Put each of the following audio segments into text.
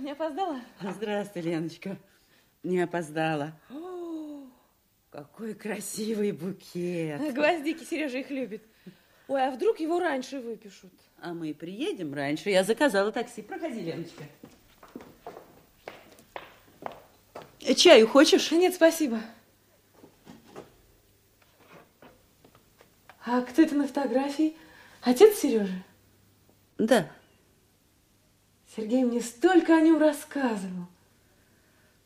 не опоздала? Здравствуй, Леночка. Не опоздала. О, какой красивый букет. Гвоздики Сережа их любит. Ой, а вдруг его раньше выпишут? А мы приедем раньше. Я заказала такси. Проходи, Леночка. Чаю хочешь? Нет, спасибо. А кто это на фотографии? Отец Сережи? Да. Сергей мне столько о нем рассказывал.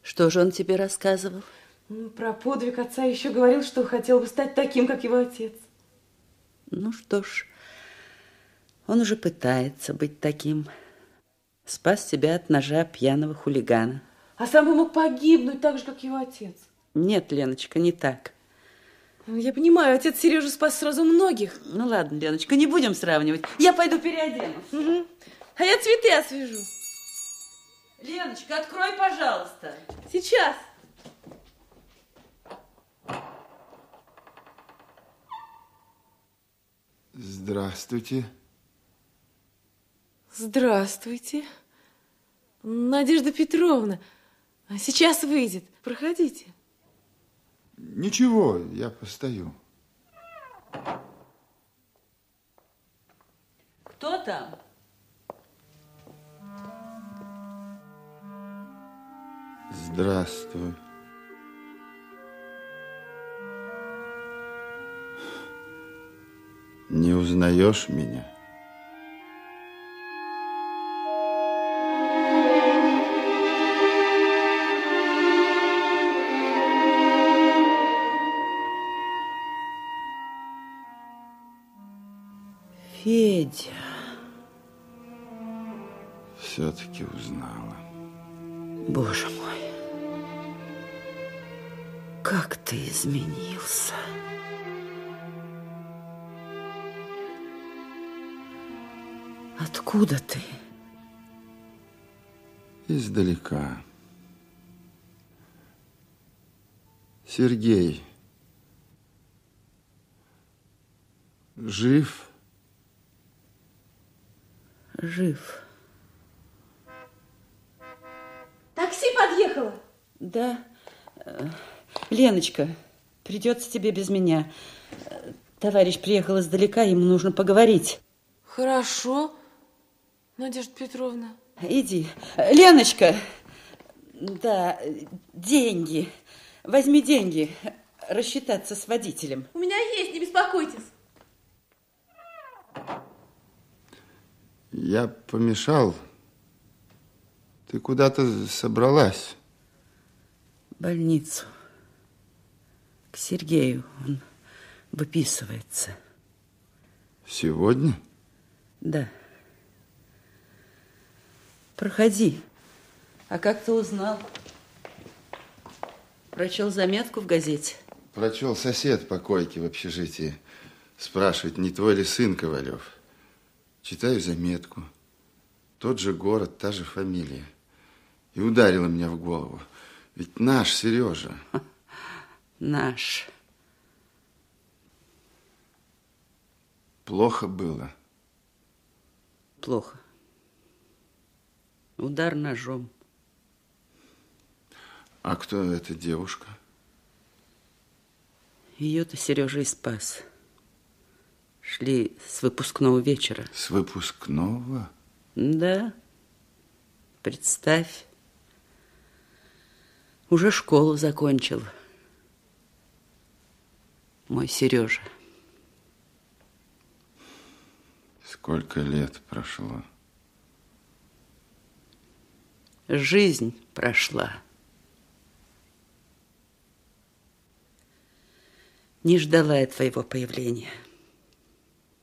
Что же он тебе рассказывал? Ну, про подвиг отца еще говорил, что хотел бы стать таким, как его отец. Ну что ж, он уже пытается быть таким. Спас тебя от ножа пьяного хулигана. А сам бы мог погибнуть так же, как его отец. Нет, Леночка, не так. Ну, я понимаю, отец Сережу спас сразу многих. Ну ладно, Леночка, не будем сравнивать. Я пойду переоденусь. Угу. А я цветы освежу. Леночка, открой, пожалуйста. Сейчас. Здравствуйте. Здравствуйте. Надежда Петровна. Сейчас выйдет. Проходите. Ничего, я постою. Кто там? Здравствуй. Не узнаешь меня? Федя. Все-таки узнала. Боже мой. Ты изменился. Откуда ты? Издалека. Сергей. Жив? Жив. Такси подъехало. Да. Э, Леночка, придется тебе без меня. Товарищ приехал издалека, ему нужно поговорить. Хорошо, Надежда Петровна. Иди. Леночка! Да, деньги. Возьми деньги. Рассчитаться с водителем. У меня есть, не беспокойтесь. Я помешал. Ты куда-то собралась. В больницу. К Сергею. Он выписывается. Сегодня? Да. Проходи. А как ты узнал? Прочел заметку в газете? Прочел сосед по койке в общежитии. Спрашивает, не твой ли сын Ковалев? Читаю заметку. Тот же город, та же фамилия. И ударила меня в голову. Ведь наш Сережа. Наш. Плохо было. Плохо. Удар ножом. А кто эта девушка? Ее-то Сережа и спас. Шли с выпускного вечера. С выпускного? Да. Представь. Уже школу закончил. Мой Сережа. Сколько лет прошло? Жизнь прошла. Не ждала я твоего появления.